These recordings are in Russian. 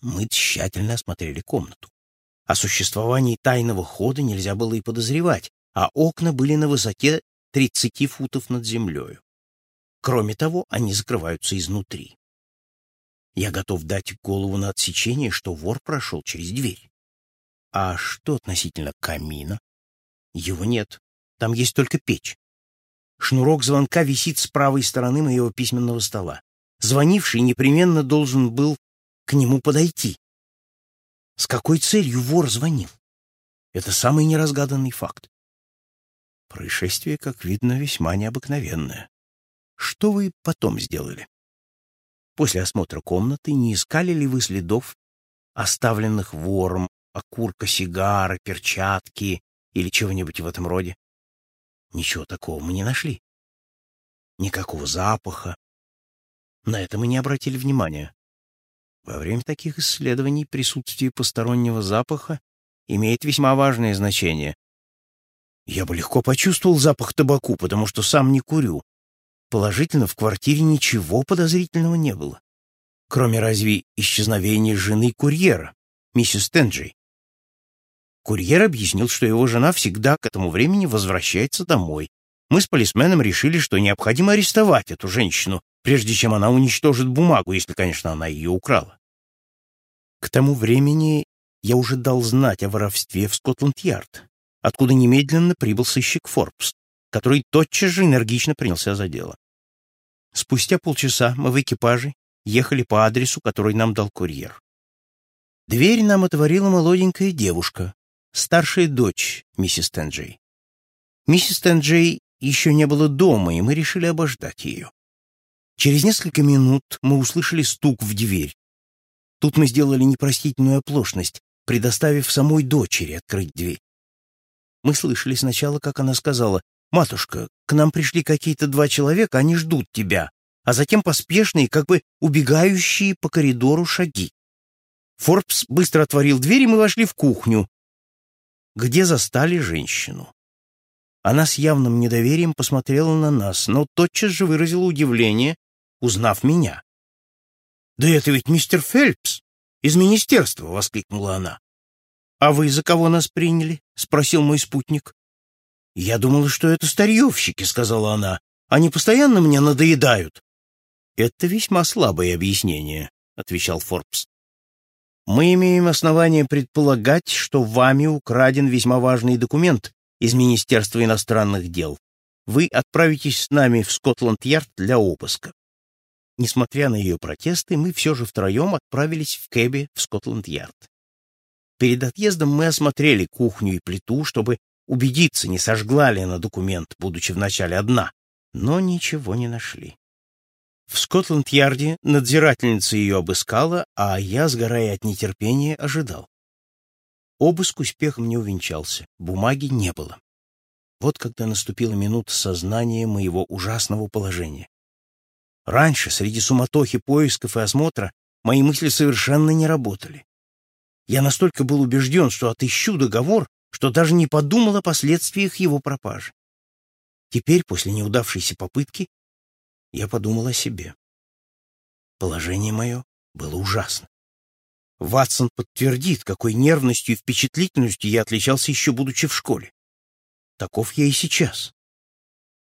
Мы тщательно осмотрели комнату. О существовании тайного хода нельзя было и подозревать, а окна были на высоте 30 футов над землей. Кроме того, они закрываются изнутри. Я готов дать голову на отсечение, что вор прошел через дверь. А что относительно камина? Его нет. Там есть только печь. Шнурок звонка висит с правой стороны моего письменного стола. Звонивший непременно должен был к нему подойти. С какой целью вор звонил? Это самый неразгаданный факт. Происшествие, как видно, весьма необыкновенное. Что вы потом сделали? После осмотра комнаты не искали ли вы следов, оставленных вором, окурка сигара, перчатки или чего-нибудь в этом роде? Ничего такого мы не нашли. Никакого запаха. На это мы не обратили внимания. Во время таких исследований присутствие постороннего запаха имеет весьма важное значение. Я бы легко почувствовал запах табаку, потому что сам не курю. Положительно, в квартире ничего подозрительного не было. Кроме разве исчезновения жены курьера, миссис Тенджей. Курьер объяснил, что его жена всегда к этому времени возвращается домой. Мы с полисменом решили, что необходимо арестовать эту женщину, прежде чем она уничтожит бумагу, если, конечно, она ее украла. К тому времени я уже дал знать о воровстве в Скотланд-Ярд, откуда немедленно прибыл сыщик Форбс, который тотчас же энергично принялся за дело. Спустя полчаса мы в экипаже ехали по адресу, который нам дал курьер. Дверь нам отворила молоденькая девушка, старшая дочь миссис Тенджей. Миссис Тенджей еще не было дома, и мы решили обождать ее. Через несколько минут мы услышали стук в дверь. Тут мы сделали непростительную оплошность, предоставив самой дочери открыть дверь. Мы слышали сначала, как она сказала, «Матушка, к нам пришли какие-то два человека, они ждут тебя», а затем поспешные, как бы убегающие по коридору шаги. Форбс быстро отворил дверь, и мы вошли в кухню, где застали женщину. Она с явным недоверием посмотрела на нас, но тотчас же выразила удивление, узнав меня. «Да это ведь мистер Фелпс из министерства!» — воскликнула она. «А вы за кого нас приняли?» — спросил мой спутник. «Я думала, что это старьевщики», — сказала она. «Они постоянно мне надоедают». «Это весьма слабое объяснение», — отвечал Форбс. «Мы имеем основание предполагать, что вами украден весьма важный документ из Министерства иностранных дел. Вы отправитесь с нами в Скотланд-Ярд для обыска». Несмотря на ее протесты, мы все же втроем отправились в кэбе в Скотланд-Ярд. Перед отъездом мы осмотрели кухню и плиту, чтобы убедиться, не сожгла ли она документ, будучи вначале одна, но ничего не нашли. В Скотланд-Ярде надзирательница ее обыскала, а я, сгорая от нетерпения, ожидал. Обыск успехом не увенчался, бумаги не было. Вот когда наступила минута сознания моего ужасного положения. Раньше, среди суматохи поисков и осмотра, мои мысли совершенно не работали. Я настолько был убежден, что отыщу договор, что даже не подумал о последствиях его пропажи. Теперь, после неудавшейся попытки, я подумал о себе. Положение мое было ужасно. Ватсон подтвердит, какой нервностью и впечатлительностью я отличался еще будучи в школе. Таков я и сейчас.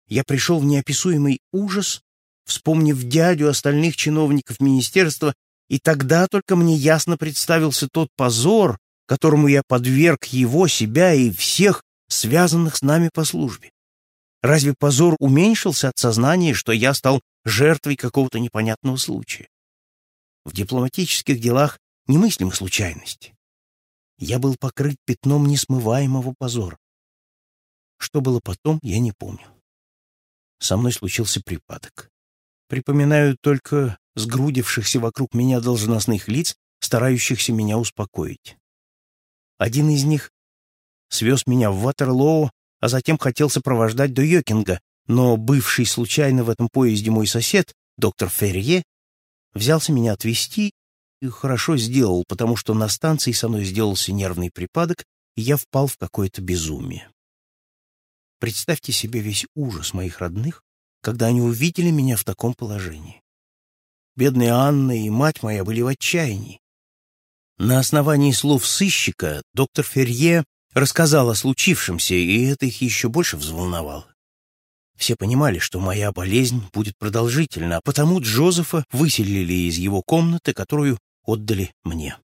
Я пришел в неописуемый ужас, вспомнив дядю остальных чиновников министерства, и тогда только мне ясно представился тот позор, которому я подверг его, себя и всех, связанных с нами по службе. Разве позор уменьшился от сознания, что я стал жертвой какого-то непонятного случая? В дипломатических делах немыслимы случайности. Я был покрыт пятном несмываемого позора. Что было потом, я не помню. Со мной случился припадок. Припоминаю только сгрудившихся вокруг меня должностных лиц, старающихся меня успокоить. Один из них свез меня в Ватерлоу, а затем хотел сопровождать до Йокинга, но бывший случайно в этом поезде мой сосед, доктор Феррье, взялся меня отвезти и хорошо сделал, потому что на станции со мной сделался нервный припадок, и я впал в какое-то безумие. Представьте себе весь ужас моих родных, когда они увидели меня в таком положении. Бедная Анна и мать моя были в отчаянии. На основании слов сыщика доктор Ферье рассказал о случившемся, и это их еще больше взволновало. Все понимали, что моя болезнь будет продолжительна, а потому Джозефа выселили из его комнаты, которую отдали мне.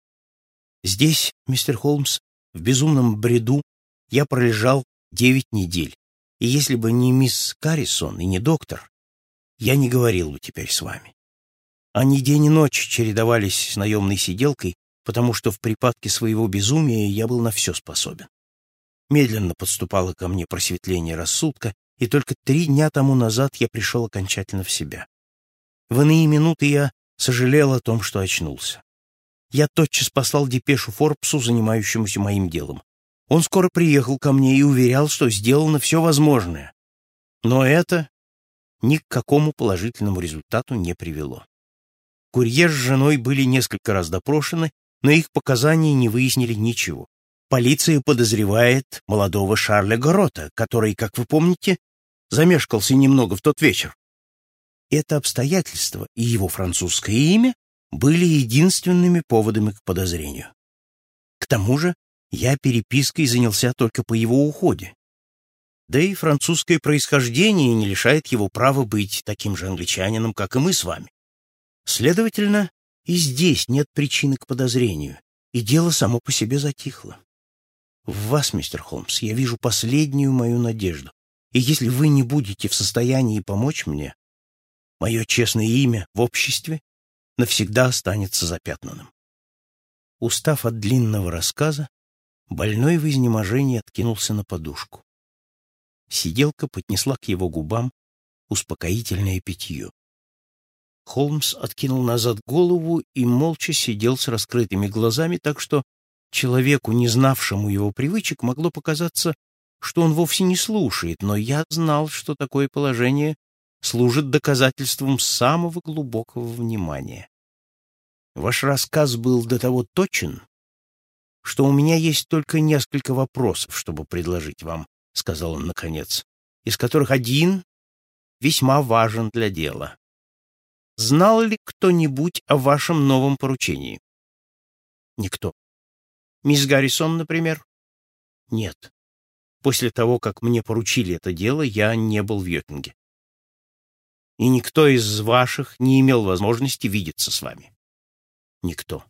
Здесь, мистер Холмс, в безумном бреду я пролежал девять недель, и если бы не мисс Каррисон и не доктор, я не говорил бы теперь с вами. Они день и ночь чередовались с наемной сиделкой, потому что в припадке своего безумия я был на все способен. Медленно подступало ко мне просветление рассудка, и только три дня тому назад я пришел окончательно в себя. В иные минуты я сожалел о том, что очнулся. Я тотчас послал депешу Форбсу, занимающемуся моим делом. Он скоро приехал ко мне и уверял, что сделано все возможное. Но это ни к какому положительному результату не привело. Курьер с женой были несколько раз допрошены, но их показания не выяснили ничего. Полиция подозревает молодого Шарля Горота, который, как вы помните, замешкался немного в тот вечер. Это обстоятельство и его французское имя были единственными поводами к подозрению. К тому же я перепиской занялся только по его уходе. Да и французское происхождение не лишает его права быть таким же англичанином, как и мы с вами. Следовательно, и здесь нет причины к подозрению, и дело само по себе затихло. В вас, мистер Холмс, я вижу последнюю мою надежду. И если вы не будете в состоянии помочь мне, мое честное имя в обществе навсегда останется запятнанным. Устав от длинного рассказа, больной в изнеможении откинулся на подушку. Сиделка поднесла к его губам успокоительное питье. Холмс откинул назад голову и молча сидел с раскрытыми глазами, так что человеку, не знавшему его привычек, могло показаться, что он вовсе не слушает, но я знал, что такое положение служит доказательством самого глубокого внимания. Ваш рассказ был до того точен, что у меня есть только несколько вопросов, чтобы предложить вам, — сказал он наконец, — из которых один весьма важен для дела. Знал ли кто-нибудь о вашем новом поручении? Никто. Мисс Гаррисон, например? Нет. После того, как мне поручили это дело, я не был в Йокинге. И никто из ваших не имел возможности видеться с вами. Никто.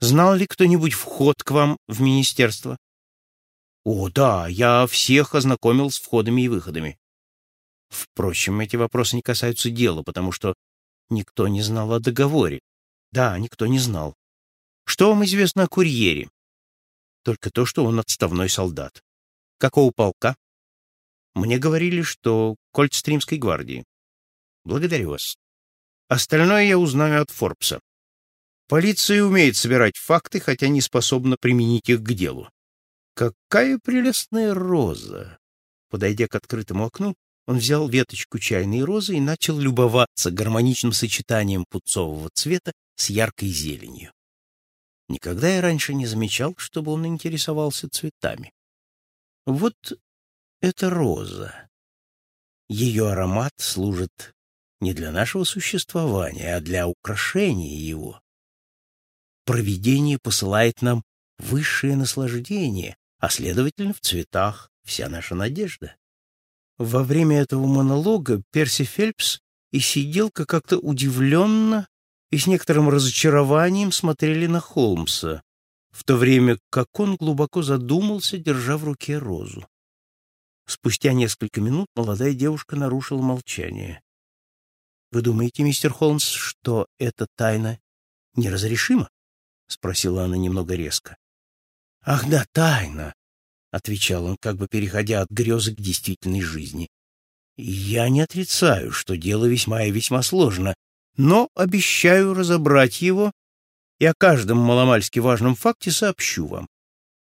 Знал ли кто-нибудь вход к вам в министерство? О, да, я всех ознакомил с входами и выходами. Впрочем, эти вопросы не касаются дела, потому что никто не знал о договоре. Да, никто не знал. Что вам известно о курьере? Только то, что он отставной солдат. Какого полка? Мне говорили, что Кольтстримской гвардии. Благодарю вас. Остальное я узнаю от Форбса. Полиция умеет собирать факты, хотя не способна применить их к делу. Какая прелестная роза! Подойдя к открытому окну, он взял веточку чайной розы и начал любоваться гармоничным сочетанием пунцового цвета с яркой зеленью. Никогда я раньше не замечал, чтобы он интересовался цветами. Вот это роза. Ее аромат служит не для нашего существования, а для украшения его. Провидение посылает нам высшее наслаждение, а, следовательно, в цветах вся наша надежда. Во время этого монолога Перси Фельпс и сиделка как-то удивленно и с некоторым разочарованием смотрели на Холмса, в то время как он глубоко задумался, держа в руке розу. Спустя несколько минут молодая девушка нарушила молчание. — Вы думаете, мистер Холмс, что эта тайна неразрешима? — спросила она немного резко. — Ах да, тайна! — отвечал он, как бы переходя от грезы к действительной жизни. — Я не отрицаю, что дело весьма и весьма сложно, но обещаю разобрать его и о каждом маломальски важном факте сообщу вам.